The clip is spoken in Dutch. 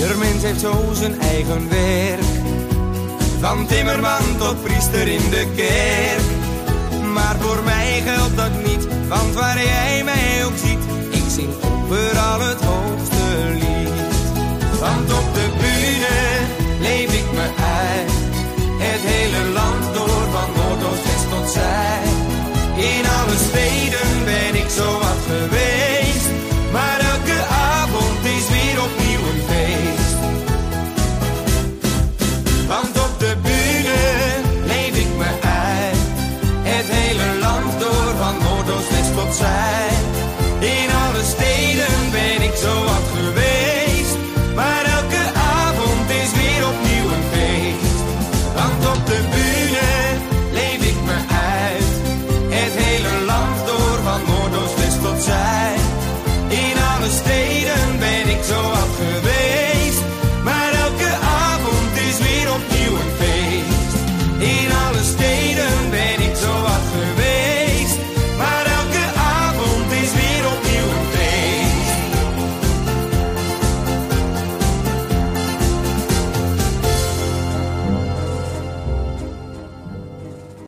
Ieder mens heeft zo zijn eigen werk. Van timmerman tot priester in de kerk. Maar voor mij geldt dat niet, want waar jij